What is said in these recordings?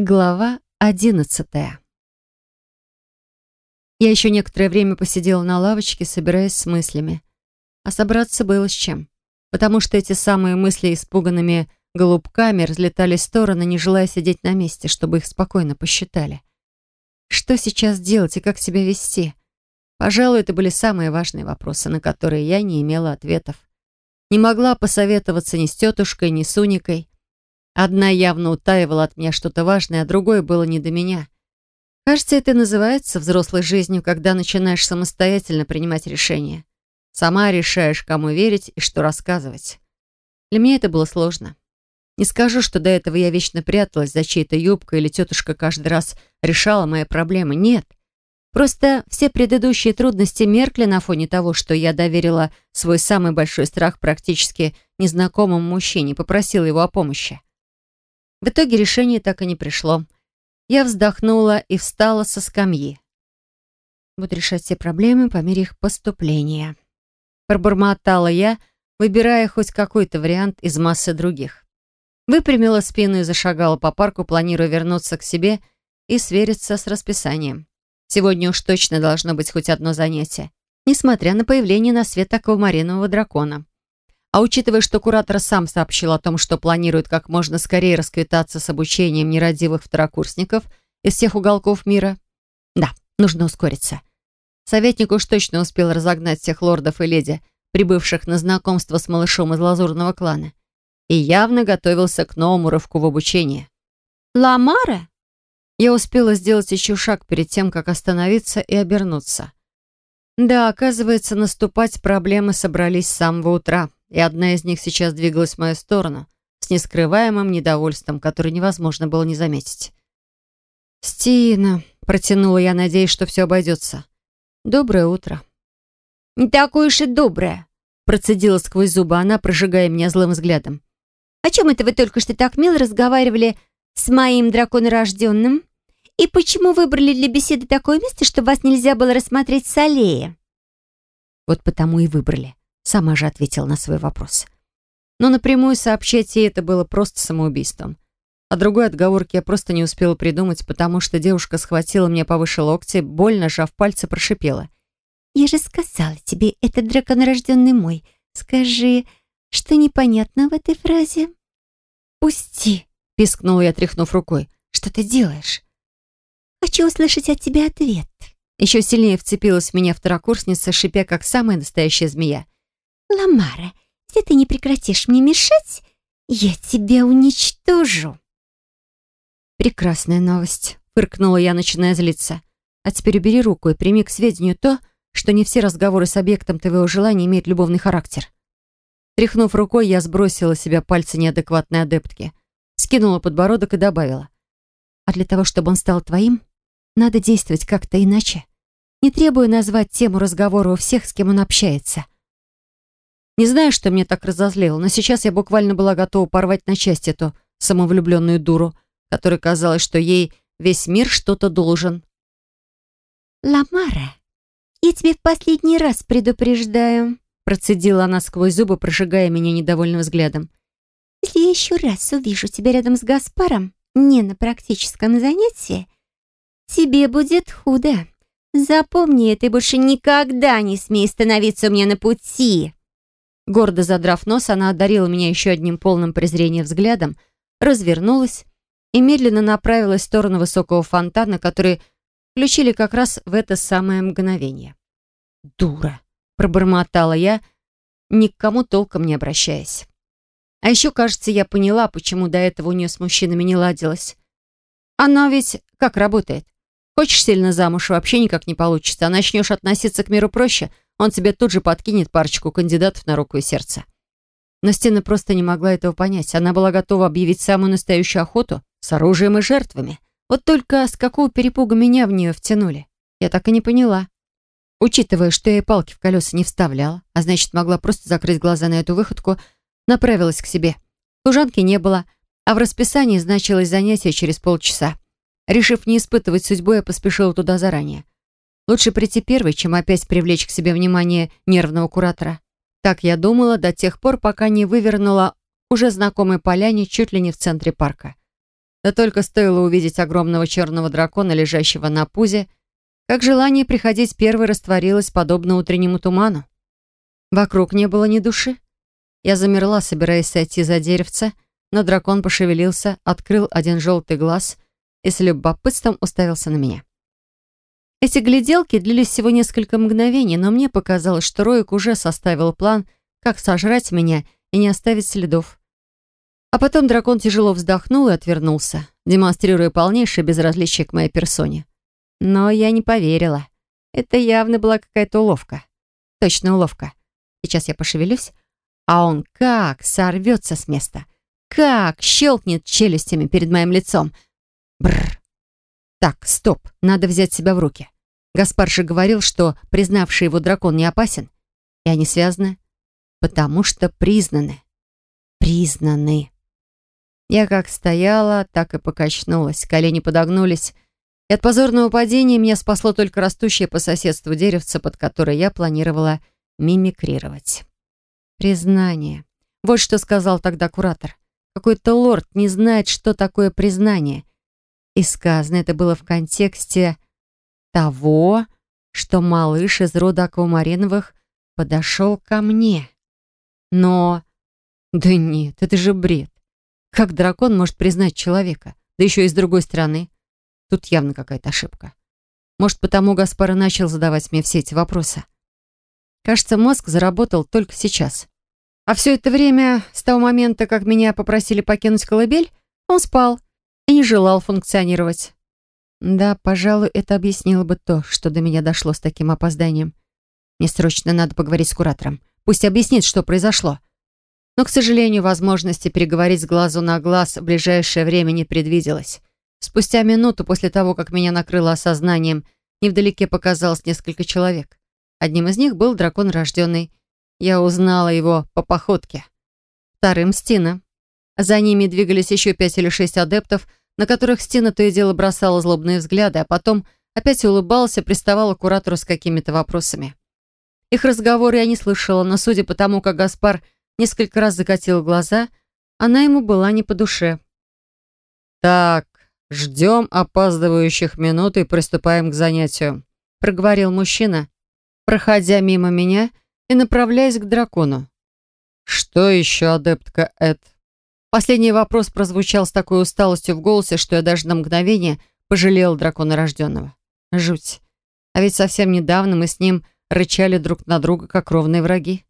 Глава одиннадцатая. Я еще некоторое время посидела на лавочке, собираясь с мыслями. А собраться было с чем. Потому что эти самые мысли испуганными голубками разлетались в стороны, не желая сидеть на месте, чтобы их спокойно посчитали. Что сейчас делать и как себя вести? Пожалуй, это были самые важные вопросы, на которые я не имела ответов. Не могла посоветоваться ни с тетушкой, ни с Уникой. Одна явно утаивала от меня что-то важное, а другое было не до меня. Кажется, это называется взрослой жизнью, когда начинаешь самостоятельно принимать решения. Сама решаешь, кому верить и что рассказывать. Для меня это было сложно. Не скажу, что до этого я вечно пряталась за чьей-то юбкой или тетушка каждый раз решала мои проблемы. Нет. Просто все предыдущие трудности меркли на фоне того, что я доверила свой самый большой страх практически незнакомому мужчине, попросила его о помощи. В итоге решение так и не пришло. Я вздохнула и встала со скамьи. Буду решать все проблемы по мере их поступления. Пробормотала я, выбирая хоть какой-то вариант из массы других. Выпрямила спину и зашагала по парку, планируя вернуться к себе и свериться с расписанием. Сегодня уж точно должно быть хоть одно занятие, несмотря на появление на свет аквамаринового дракона. А учитывая, что куратор сам сообщил о том, что планирует как можно скорее расквитаться с обучением нерадивых второкурсников из всех уголков мира, да, нужно ускориться. Советник уж точно успел разогнать всех лордов и леди, прибывших на знакомство с малышом из лазурного клана, и явно готовился к новому рывку в обучении. «Ламара?» Я успела сделать еще шаг перед тем, как остановиться и обернуться. Да, оказывается, наступать проблемы собрались с самого утра и одна из них сейчас двигалась в мою сторону с нескрываемым недовольством, которое невозможно было не заметить. «Стина», — протянула я, надеясь, что все обойдется. «Доброе утро». «Не такое уж и доброе», — процедила сквозь зубы она, прожигая меня злым взглядом. «О чем это вы только что так мило разговаривали с моим драконорожденным? И почему выбрали для беседы такое место, чтобы вас нельзя было рассмотреть с аллеи?» «Вот потому и выбрали. Сама же ответила на свой вопрос. Но напрямую сообщать ей это было просто самоубийством. А другой отговорки я просто не успела придумать, потому что девушка схватила меня повыше локтя, больно сжав пальцы, прошипела. «Я же сказала тебе, этот драконорожденный мой. Скажи, что непонятно в этой фразе?» «Пусти!» — пискнула я, тряхнув рукой. «Что ты делаешь?» «Хочу услышать от тебя ответ». Еще сильнее вцепилась в меня второкурсница, шипя, как самая настоящая змея. «Ламара, если ты не прекратишь мне мешать, я тебя уничтожу». «Прекрасная новость», — фыркнула я, начиная злиться. «А теперь убери руку и прими к сведению то, что не все разговоры с объектом твоего желания имеют любовный характер». Тряхнув рукой, я сбросила с себя пальцы неадекватной адептки, скинула подбородок и добавила. «А для того, чтобы он стал твоим, надо действовать как-то иначе. Не требую назвать тему разговора у всех, с кем он общается». Не знаю, что меня так разозлило, но сейчас я буквально была готова порвать на части эту самовлюбленную дуру, которой казалось, что ей весь мир что-то должен. «Ламара, я тебе в последний раз предупреждаю», процедила она сквозь зубы, прожигая меня недовольным взглядом. «Если я еще раз увижу тебя рядом с Гаспаром, не на практическом занятии, тебе будет худо. Запомни это и больше никогда не смей становиться у меня на пути». Гордо задрав нос, она одарила меня еще одним полным презрения взглядом, развернулась и медленно направилась в сторону высокого фонтана, который включили как раз в это самое мгновение. «Дура!» — пробормотала я, ни к кому толком не обращаясь. А еще, кажется, я поняла, почему до этого у нее с мужчинами не ладилось. Оно ведь как работает? Хочешь сильно замуж, вообще никак не получится, а начнешь относиться к миру проще — он тебе тут же подкинет парочку кандидатов на руку и сердце. Но Стена просто не могла этого понять. Она была готова объявить самую настоящую охоту с оружием и жертвами. Вот только с какого перепуга меня в нее втянули, я так и не поняла. Учитывая, что я и палки в колеса не вставляла, а значит, могла просто закрыть глаза на эту выходку, направилась к себе. Служанки не было, а в расписании значилось занятие через полчаса. Решив не испытывать судьбу, я поспешила туда заранее. Лучше прийти первой, чем опять привлечь к себе внимание нервного куратора. Так я думала до тех пор, пока не вывернула уже знакомой поляне чуть ли не в центре парка. Да только стоило увидеть огромного черного дракона, лежащего на пузе, как желание приходить первой растворилось, подобно утреннему туману. Вокруг не было ни души. Я замерла, собираясь сойти за деревце, но дракон пошевелился, открыл один желтый глаз и с любопытством уставился на меня. Эти гляделки длились всего несколько мгновений, но мне показалось, что Роик уже составил план, как сожрать меня и не оставить следов. А потом дракон тяжело вздохнул и отвернулся, демонстрируя полнейшее безразличие к моей персоне. Но я не поверила. Это явно была какая-то уловка. Точно уловка. Сейчас я пошевелюсь, а он как сорвется с места. Как щелкнет челюстями перед моим лицом. Бррр. Так, стоп, надо взять себя в руки. Гаспар же говорил, что признавший его дракон не опасен. И они связаны, потому что признаны. Признаны. Я как стояла, так и покачнулась. Колени подогнулись. И от позорного падения меня спасло только растущее по соседству деревце, под которое я планировала мимикрировать. Признание. Вот что сказал тогда куратор. Какой-то лорд не знает, что такое признание. И сказано это было в контексте того, что малыш из рода Аквамариновых подошел ко мне. Но... Да нет, это же бред. Как дракон может признать человека? Да еще и с другой стороны. Тут явно какая-то ошибка. Может, потому Гаспар начал задавать мне все эти вопросы. Кажется, мозг заработал только сейчас. А все это время, с того момента, как меня попросили покинуть колыбель, он спал и не желал функционировать. Да, пожалуй, это объяснило бы то, что до меня дошло с таким опозданием. Мне срочно надо поговорить с куратором. Пусть объяснит, что произошло. Но, к сожалению, возможности переговорить с глазу на глаз в ближайшее время не предвиделось. Спустя минуту после того, как меня накрыло осознанием, невдалеке показалось несколько человек. Одним из них был дракон рожденный. Я узнала его по походке. Вторым — Стина. За ними двигались еще пять или шесть адептов, на которых Стина то и дело бросала злобные взгляды, а потом опять улыбалась и приставала к куратору с какими-то вопросами. Их разговоры я не слышала, но судя по тому, как Гаспар несколько раз закатил глаза, она ему была не по душе. «Так, ждем опаздывающих минут и приступаем к занятию», проговорил мужчина, проходя мимо меня и направляясь к дракону. «Что еще, адептка Эд?» Последний вопрос прозвучал с такой усталостью в голосе, что я даже на мгновение пожалел дракона рожденного. Жуть. А ведь совсем недавно мы с ним рычали друг на друга, как ровные враги.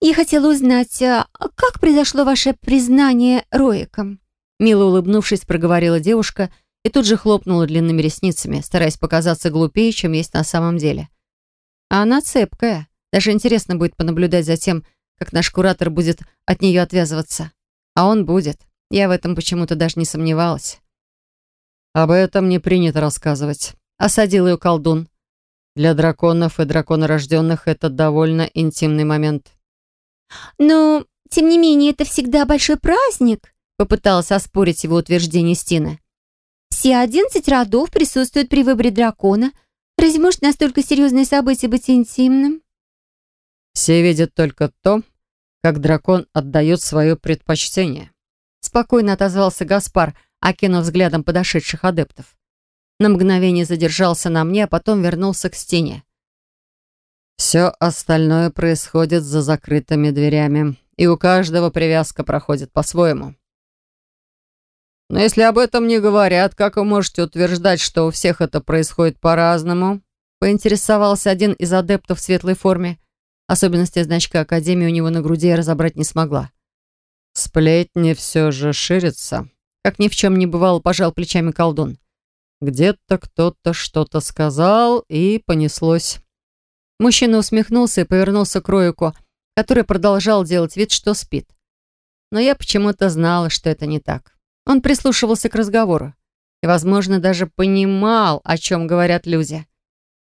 «Я хотела узнать, а как произошло ваше признание Роиком?» Мило улыбнувшись, проговорила девушка и тут же хлопнула длинными ресницами, стараясь показаться глупее, чем есть на самом деле. А она цепкая. Даже интересно будет понаблюдать за тем, как наш куратор будет от нее отвязываться. А он будет. Я в этом почему-то даже не сомневалась. «Об этом не принято рассказывать», — осадил ее колдун. «Для драконов и драконорожденных это довольно интимный момент». «Но, тем не менее, это всегда большой праздник», — попыталась оспорить его утверждение Стина. «Все одиннадцать родов присутствуют при выборе дракона. Разве может настолько серьезное событие быть интимным?» «Все видят только то, как дракон отдает свое предпочтение. Спокойно отозвался Гаспар, окинув взглядом подошедших адептов. На мгновение задержался на мне, а потом вернулся к стене. Все остальное происходит за закрытыми дверями, и у каждого привязка проходит по-своему. Но если об этом не говорят, как вы можете утверждать, что у всех это происходит по-разному? Поинтересовался один из адептов в светлой форме. Особенности значка Академии у него на груди я разобрать не смогла. Сплетни все же ширятся. Как ни в чем не бывало, пожал плечами колдун. Где-то кто-то что-то сказал, и понеслось. Мужчина усмехнулся и повернулся к Роику, который продолжал делать вид, что спит. Но я почему-то знала, что это не так. Он прислушивался к разговору и, возможно, даже понимал, о чем говорят люди.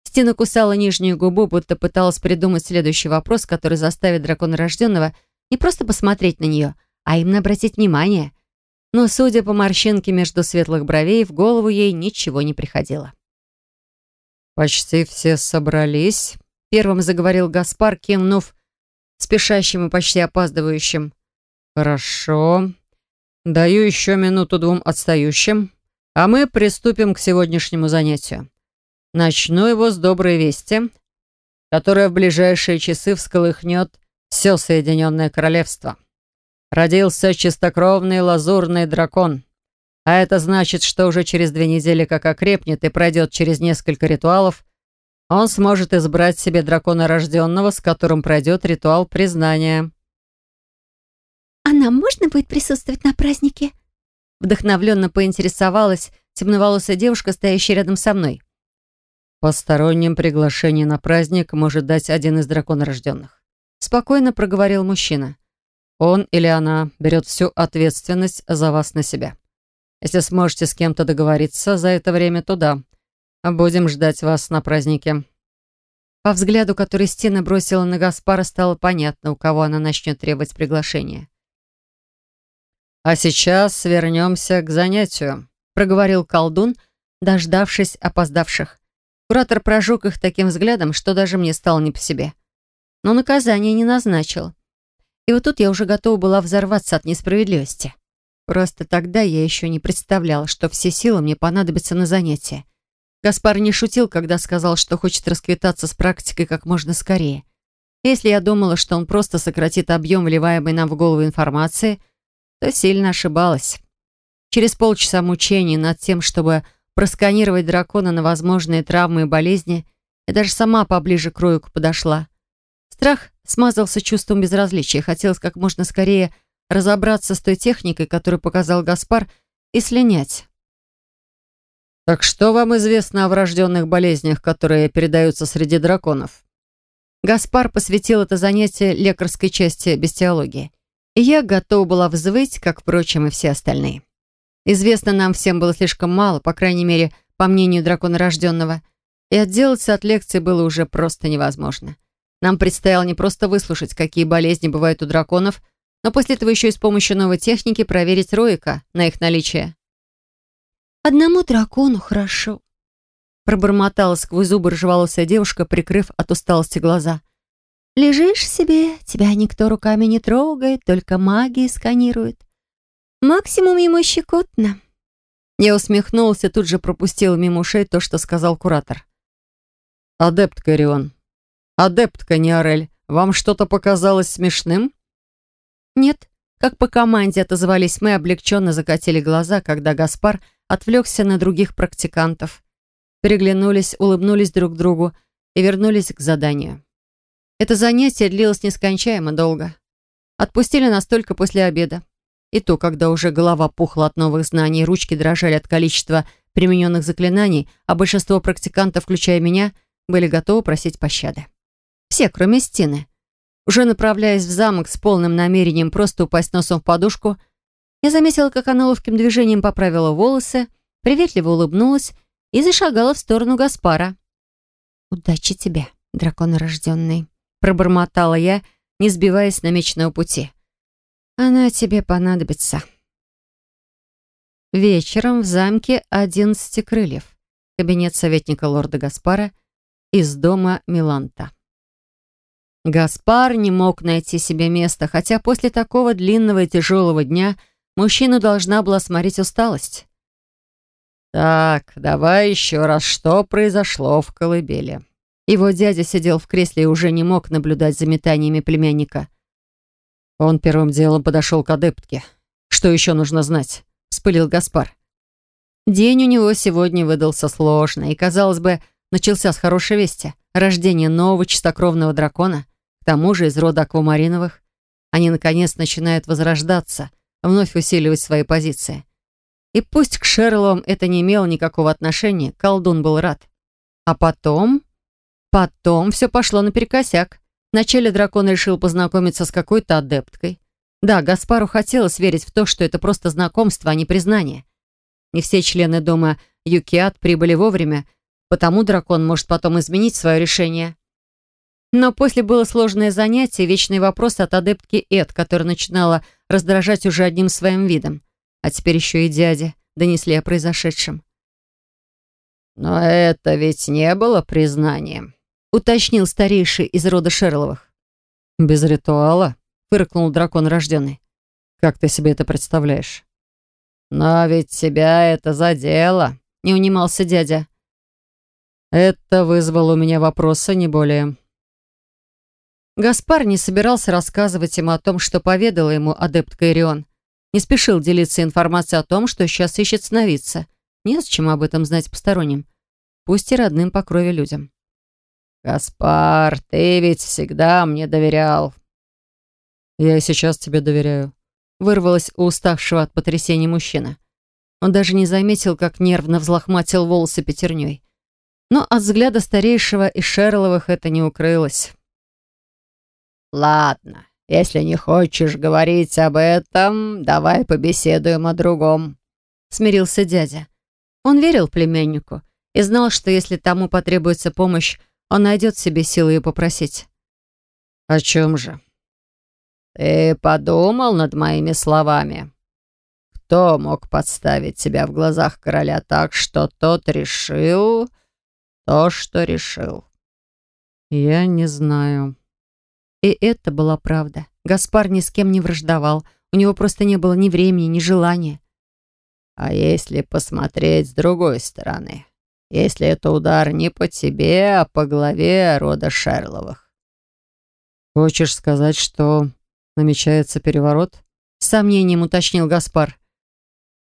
Стина кусала нижнюю губу, будто пыталась придумать следующий вопрос, который заставит дракона рожденного не просто посмотреть на нее, а именно обратить внимание. Но, судя по морщинке между светлых бровей, в голову ей ничего не приходило. «Почти все собрались», — первым заговорил Гаспар, кивнув спешащим и почти опаздывающим. «Хорошо. даю еще минуту двум отстающим, а мы приступим к сегодняшнему занятию. Начну его с доброй вести, которая в ближайшие часы всколыхнет все Соединенное Королевство. Родился чистокровный лазурный дракон. А это значит, что уже через две недели, как окрепнет и пройдет через несколько ритуалов, он сможет избрать себе дракона рожденного, с которым пройдет ритуал признания. «А нам можно будет присутствовать на празднике?» Вдохновленно поинтересовалась темноволосая девушка, стоящая рядом со мной. «Посторонним приглашение на праздник может дать один из драконорожденных», спокойно проговорил мужчина. «Он или она берет всю ответственность за вас на себя. Если сможете с кем-то договориться за это время, то да, Будем ждать вас на празднике». По взгляду, который Стина бросила на Гаспара, стало понятно, у кого она начнет требовать приглашения. «А сейчас вернемся к занятию», — проговорил колдун, дождавшись опоздавших. Куратор прожег их таким взглядом, что даже мне стало не по себе. Но наказание не назначил. И вот тут я уже готова была взорваться от несправедливости. Просто тогда я еще не представляла, что все силы мне понадобятся на занятия. Гаспар не шутил, когда сказал, что хочет расквитаться с практикой как можно скорее. Если я думала, что он просто сократит объем вливаемой нам в голову информации, то сильно ошибалась. Через полчаса мучений над тем, чтобы просканировать дракона на возможные травмы и болезни, я даже сама поближе к Роюку подошла. Страх смазался чувством безразличия. Хотелось как можно скорее разобраться с той техникой, которую показал Гаспар, и слинять. «Так что вам известно о врожденных болезнях, которые передаются среди драконов?» Гаспар посвятил это занятие лекарской части бестиологии. И я готова была взвыть, как, впрочем, и все остальные. Известно нам всем было слишком мало, по крайней мере, по мнению дракона рожденного, и отделаться от лекции было уже просто невозможно. Нам предстояло не просто выслушать, какие болезни бывают у драконов, но после этого еще и с помощью новой техники проверить Роика на их наличие. Одному дракону хорошо. Пробормотала сквозь зубы рыжеволосая девушка, прикрыв от усталости глаза. Лежишь себе, тебя никто руками не трогает, только магия сканирует. Максимум ему щекотно. Я усмехнулась и тут же пропустила мимо ушей то, что сказал куратор. «Адепт Карион, адептка Ниорель, вам что-то показалось смешным?» «Нет», как по команде отозвались мы, облегченно закатили глаза, когда Гаспар отвлекся на других практикантов. Переглянулись, улыбнулись друг другу и вернулись к заданию. Это занятие длилось нескончаемо долго. Отпустили нас только после обеда. И то, когда уже голова пухла от новых знаний, ручки дрожали от количества примененных заклинаний, а большинство практикантов, включая меня, были готовы просить пощады. Все, кроме стены. Уже направляясь в замок с полным намерением просто упасть носом в подушку, я заметила, как она ловким движением поправила волосы, приветливо улыбнулась и зашагала в сторону Гаспара. «Удачи тебе, драконорожденный», — пробормотала я, не сбиваясь с намеченного пути. «Она тебе понадобится». Вечером в замке одиннадцати крыльев. Кабинет советника лорда Гаспара из дома Миланта. Гаспар не мог найти себе места, хотя после такого длинного и тяжелого дня — Мужчину должна была сморить усталость. «Так, давай еще раз, что произошло в колыбели?» Его дядя сидел в кресле и уже не мог наблюдать за метаниями племянника. Он первым делом подошел к адептке. «Что еще нужно знать?» — вспылил Гаспар. День у него сегодня выдался сложный, и, казалось бы, начался с хорошей вести. Рождение нового чистокровного дракона, к тому же из рода аквамариновых. Они, наконец, начинают возрождаться, вновь усиливать свои позиции. И пусть к Шерловым это не имело никакого отношения, колдун был рад. А потом... Потом все пошло наперекосяк. Вначале дракон решил познакомиться с какой-то адепткой. Да, Гаспару хотелось верить в то, что это просто знакомство, а не признание. Не все члены дома Юкиат прибыли вовремя, потому дракон может потом изменить свое решение. Но после было сложное занятие, вечный вопрос от адептки Эд, которая начинала раздражать уже одним своим видом. А теперь еще и дядя донесли о произошедшем. «Но это ведь не было признанием», — уточнил старейший из рода Шерловых. «Без ритуала?» — фыркнул дракон рожденный. «Как ты себе это представляешь? «Но ведь тебя это задело», — не унимался дядя. «Это вызвало у меня вопросы, не более». Гаспар не собирался рассказывать ему о том, что поведала ему адепт Кайрион. Не спешил делиться информацией о том, что сейчас ищет сновидца. Не с чем об этом знать посторонним. Пусть и родным по крови людям. «Гаспар, ты ведь всегда мне доверял». «Я и сейчас тебе доверяю», — вырвалось у уставшего от потрясения мужчины. Он даже не заметил, как нервно взлохматил волосы пятерней. Но от взгляда старейшего и Шерловых это не укрылось. «Ладно, если не хочешь говорить об этом, давай побеседуем о другом», — смирился дядя. Он верил племяннику и знал, что если тому потребуется помощь, он найдет себе силы ее попросить. «О чем же?» «Ты подумал над моими словами?» Кто мог подставить тебя в глазах короля так, что тот решил то, что решил? Я не знаю. И это была правда. Гаспар ни с кем не враждовал. У него просто не было ни времени, ни желания. А если посмотреть с другой стороны? Если это удар не по тебе, а по главе рода Шерловых? Хочешь сказать, что намечается переворот? С сомнением уточнил Гаспар.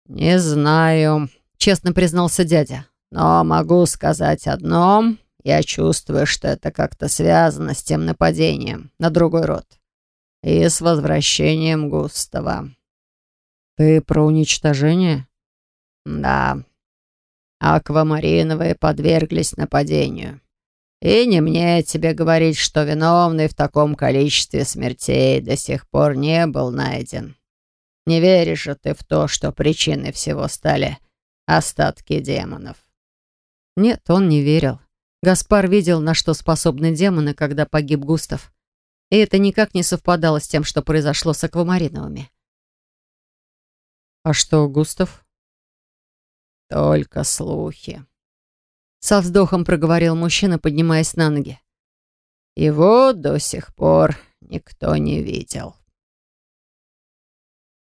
«Не знаю», — честно признался дядя. «Но могу сказать одно. Я чувствую, что это как-то связано с тем нападением на другой род. И с возвращением Густава». «Ты про уничтожение?» «Да. Аквамариновые подверглись нападению. И не мне тебе говорить, что виновный в таком количестве смертей до сих пор не был найден». Не веришь же ты в то, что причиной всего стали остатки демонов?» Нет, он не верил. Гаспар видел, на что способны демоны, когда погиб Густав. И это никак не совпадало с тем, что произошло с аквамариновыми. «А что, Густав?» «Только слухи», — со вздохом проговорил мужчина, поднимаясь на ноги. «Его до сих пор никто не видел».